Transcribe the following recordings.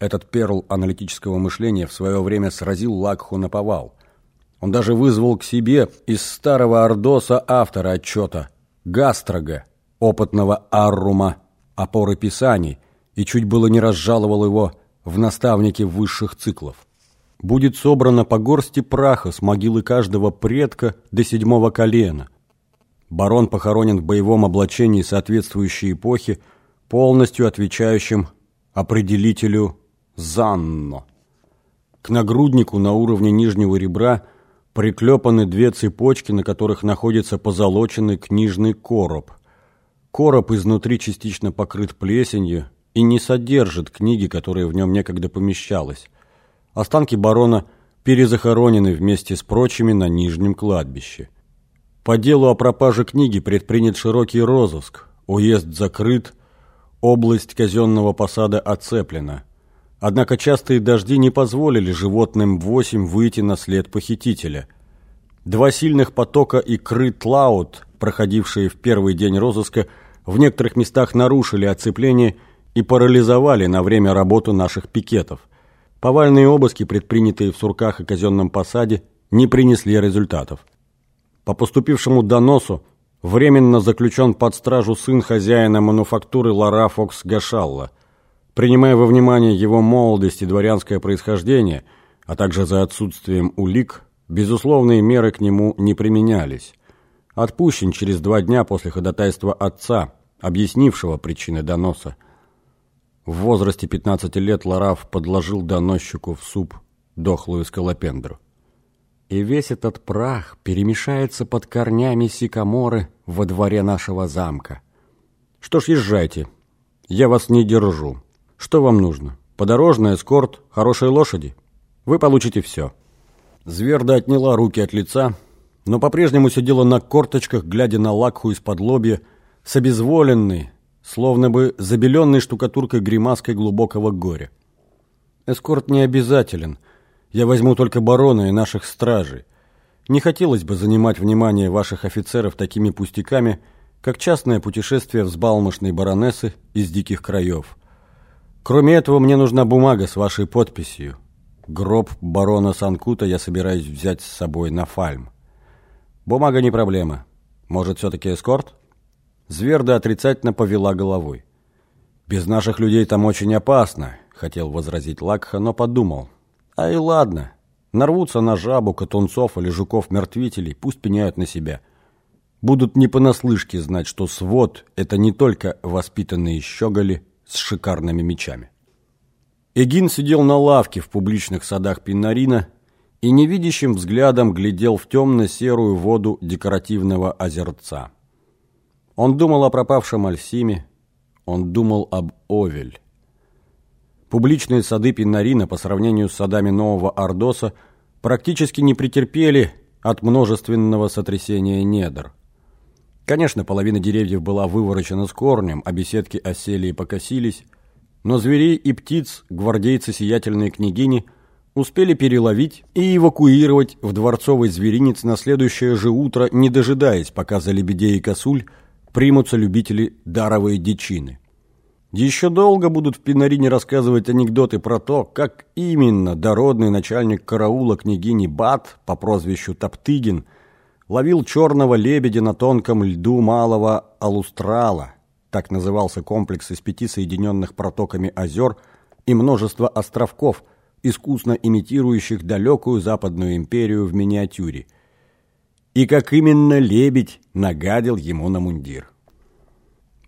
Этот перл аналитического мышления в свое время сразил Лакху на повал. Он даже вызвал к себе из старого Ордоса автора отчета Гастрога, опытного Аррума, опоры писаний, и чуть было не разжаловал его в наставнике высших циклов. Будет собрано по горсти праха с могилы каждого предка до седьмого колена. Барон похоронен в боевом облачении соответствующей эпохи, полностью отвечающим определителю «Занно». К нагруднику на уровне нижнего ребра приклепаны две цепочки, на которых находится позолоченный книжный короб. Короб изнутри частично покрыт плесенью и не содержит книги, которая в нем некогда помещалась. Останки барона перезахоронены вместе с прочими на Нижнем кладбище. По делу о пропаже книги предпринят широкий розыск, уезд закрыт, область казенного посада оцеплена. Однако частые дожди не позволили животным восемь выйти на след похитителя. Два сильных потока икры Тлаут, проходившие в первый день розыска, в некоторых местах нарушили оцепление и парализовали на время работу наших пикетов. Повальные обыски, предпринятые в Сурках и казенном посаде, не принесли результатов. По поступившему доносу временно заключен под стражу сын хозяина мануфактуры Лара Фокс Гашалла. Принимая во внимание его молодость и дворянское происхождение, а также за отсутствием улик, безусловные меры к нему не применялись. Отпущен через два дня после ходатайства отца, объяснившего причины доноса. В возрасте 15 лет Лараф подложил доносчику в суп дохлую скалопендру. И весь этот прах перемешается под корнями сикаморы во дворе нашего замка. Что ж, езжайте. Я вас не держу. Что вам нужно? Подорожный эскорт, хорошие лошади? Вы получите все. Зверда отняла руки от лица, но по-прежнему сидела на корточках, глядя на лакху из-под лобья, с обезволенной, словно бы забеленной штукатуркой гримаской глубокого горя. Эскорт не обязателен. Я возьму только барона и наших стражей. Не хотелось бы занимать внимание ваших офицеров такими пустяками, как частное путешествие взбалмошной баронессы из диких краев. Кроме этого, мне нужна бумага с вашей подписью. Гроб барона Санкута я собираюсь взять с собой на фальм. Бумага не проблема. Может, все-таки эскорт? Зверда отрицательно повела головой. «Без наших людей там очень опасно», — хотел возразить Лакха, но подумал. «А и ладно. Нарвутся на жабу, котунцов или жуков-мертвителей, пусть пеняют на себя. Будут не понаслышке знать, что свод — это не только воспитанные щеголи с шикарными мечами». Эгин сидел на лавке в публичных садах Пинарина и невидящим взглядом глядел в темно-серую воду декоративного озерца. Он думал о пропавшем Альсиме, он думал об Овель. Публичные сады Пинарина по сравнению с садами Нового Ордоса практически не претерпели от множественного сотрясения недр. Конечно, половина деревьев была выворочена с корнем, а беседки осели и покосились, но зверей и птиц гвардейцы сиятельной княгини успели переловить и эвакуировать в дворцовый зверинец на следующее же утро, не дожидаясь, пока за лебедей и косуль примутся любители даровой дичины. Еще долго будут в Пинарине рассказывать анекдоты про то, как именно дородный начальник караула княгини Бат по прозвищу Топтыгин ловил черного лебедя на тонком льду малого Алустрала, так назывался комплекс из пяти соединенных протоками озер и множества островков, искусно имитирующих далекую западную империю в миниатюре – и как именно лебедь нагадил ему на мундир.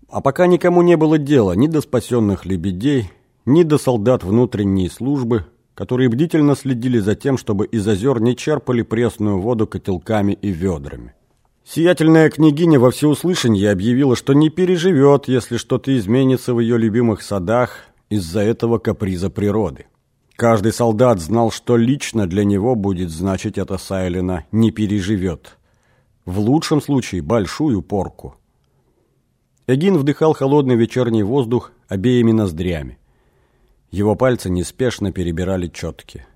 А пока никому не было дела ни до спасенных лебедей, ни до солдат внутренней службы, которые бдительно следили за тем, чтобы из озер не черпали пресную воду котелками и ведрами. Сиятельная княгиня во всеуслышание объявила, что не переживет, если что-то изменится в ее любимых садах из-за этого каприза природы. Каждый солдат знал, что лично для него будет значить это Сайлина «не переживет». В лучшем случае большую порку. Эгин вдыхал холодный вечерний воздух обеими ноздрями. Его пальцы неспешно перебирали четки.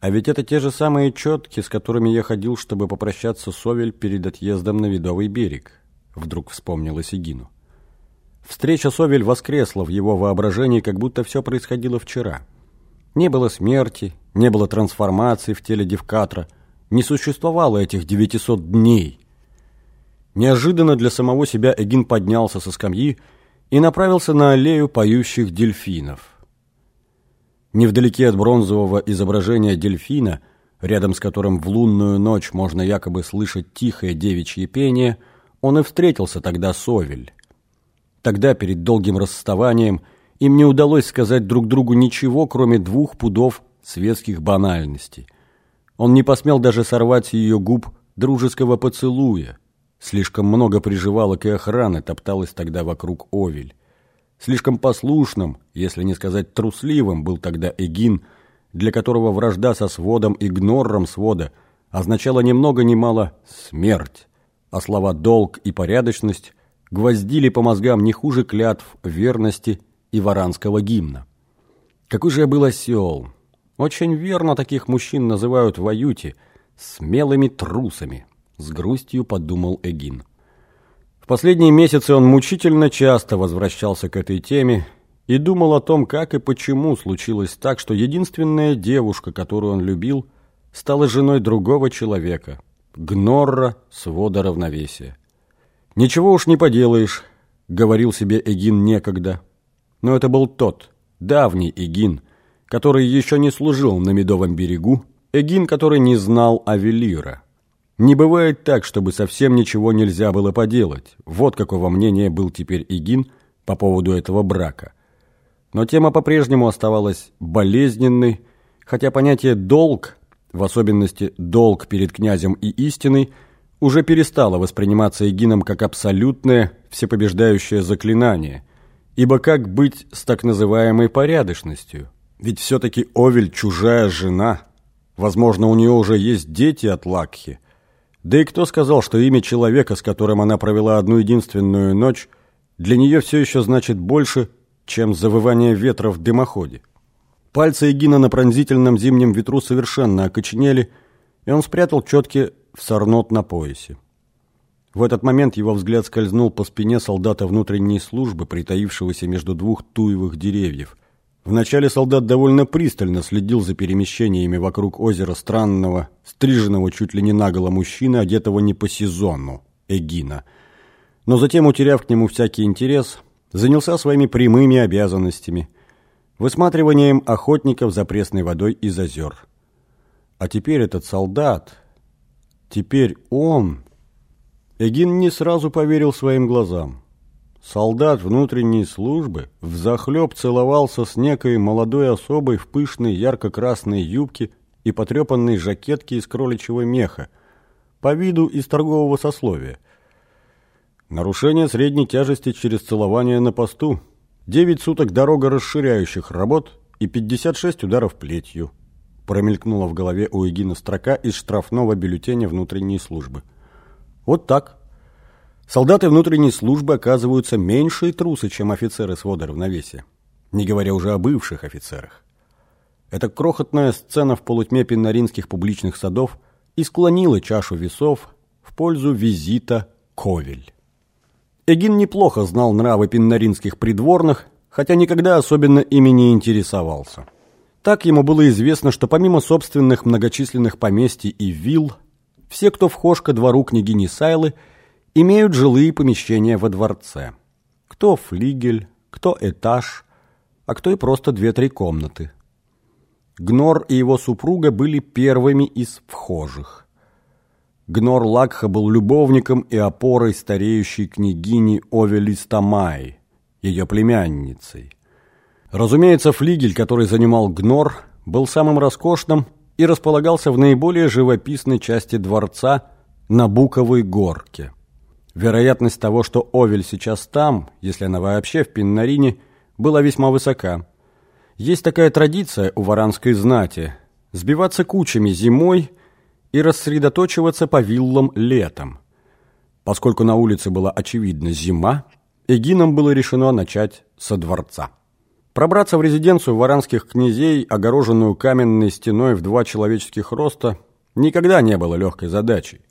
А ведь это те же самые четки, с которыми я ходил, чтобы попрощаться с Овель перед отъездом на Видовый берег. Вдруг вспомнилось Эгину. Встреча с Овель воскресла в его воображении, как будто все происходило вчера – Не было смерти, не было трансформации в теле Девкатра, не существовало этих 900 дней. Неожиданно для самого себя Эгин поднялся со скамьи и направился на аллею поющих дельфинов. Невдалеке от бронзового изображения дельфина, рядом с которым в лунную ночь можно якобы слышать тихое девичье пение, он и встретился тогда с Овель. Тогда, перед долгим расставанием, им не удалось сказать друг другу ничего, кроме двух пудов светских банальностей. Он не посмел даже сорвать ее губ дружеского поцелуя. Слишком много приживалок и охраны топталось тогда вокруг Овель. Слишком послушным, если не сказать трусливым, был тогда Эгин, для которого вражда со сводом и гнорром свода означала ни много мало смерть, а слова «долг» и «порядочность» гвоздили по мозгам не хуже клятв верности и варанского гимна. Какой же я был осел! Очень верно таких мужчин называют в Аюте смелыми трусами, с грустью подумал Эгин. В последние месяцы он мучительно часто возвращался к этой теме и думал о том, как и почему случилось так, что единственная девушка, которую он любил, стала женой другого человека, Гнорра свода равновесия. «Ничего уж не поделаешь», — говорил себе Эгин некогда. Но это был тот, давний Эгин, который еще не служил на Медовом берегу, Эгин, который не знал Авелира. Не бывает так, чтобы совсем ничего нельзя было поделать. Вот какого мнения был теперь Игин по поводу этого брака. Но тема по-прежнему оставалась болезненной, хотя понятие «долг», в особенности «долг перед князем и истиной», уже перестало восприниматься Игином как абсолютное, всепобеждающее заклинание. Ибо как быть с так называемой порядочностью? Ведь все-таки Овель чужая жена. Возможно, у нее уже есть дети от Лакхи – да и кто сказал, что имя человека, с которым она провела одну единственную ночь, для нее все еще значит больше, чем завывание ветра в дымоходе? Пальцы Эгина на пронзительном зимнем ветру совершенно окоченели, и он спрятал четки в сорнот на поясе. В этот момент его взгляд скользнул по спине солдата внутренней службы, притаившегося между двух туевых деревьев – Вначале солдат довольно пристально следил за перемещениями вокруг озера странного, стриженного чуть ли не наголо мужчины, одетого не по сезону, Эгина. Но затем, утеряв к нему всякий интерес, занялся своими прямыми обязанностями, высматриванием охотников за пресной водой из озер. А теперь этот солдат, теперь он... Эгин не сразу поверил своим глазам. Солдат внутренней службы взахлеб целовался с некой молодой особой в пышной ярко-красной юбке и потрепанной жакетке из кроличьего меха, по виду из торгового сословия. Нарушение средней тяжести через целование на посту, 9 суток дорога расширяющих работ и 56 ударов плетью. Промелькнула в голове у Эгина строка из штрафного бюллетеня внутренней службы. Вот так. Солдаты внутренней службы оказываются меньшие трусы, чем офицеры свода равновесия, не говоря уже о бывших офицерах. Эта крохотная сцена в полутьме пеннаринских публичных садов и склонила чашу весов в пользу визита Ковель. Эгин неплохо знал нравы пеннаринских придворных, хотя никогда особенно ими не интересовался. Так ему было известно, что помимо собственных многочисленных поместий и вилл, все, кто вхож ко двору княгини Сайлы – имеют жилые помещения во дворце. Кто флигель, кто этаж, а кто и просто две-три комнаты. Гнор и его супруга были первыми из вхожих. Гнор Лакха был любовником и опорой стареющей княгини Овелистамай, ее племянницей. Разумеется, флигель, который занимал Гнор, был самым роскошным и располагался в наиболее живописной части дворца на Буковой горке. Вероятность того, что Овель сейчас там, если она вообще в Пиннарине, была весьма высока. Есть такая традиция у варанской знати – сбиваться кучами зимой и рассредоточиваться по виллам летом. Поскольку на улице была очевидна зима, Эгинам было решено начать со дворца. Пробраться в резиденцию варанских князей, огороженную каменной стеной в два человеческих роста, никогда не было легкой задачей.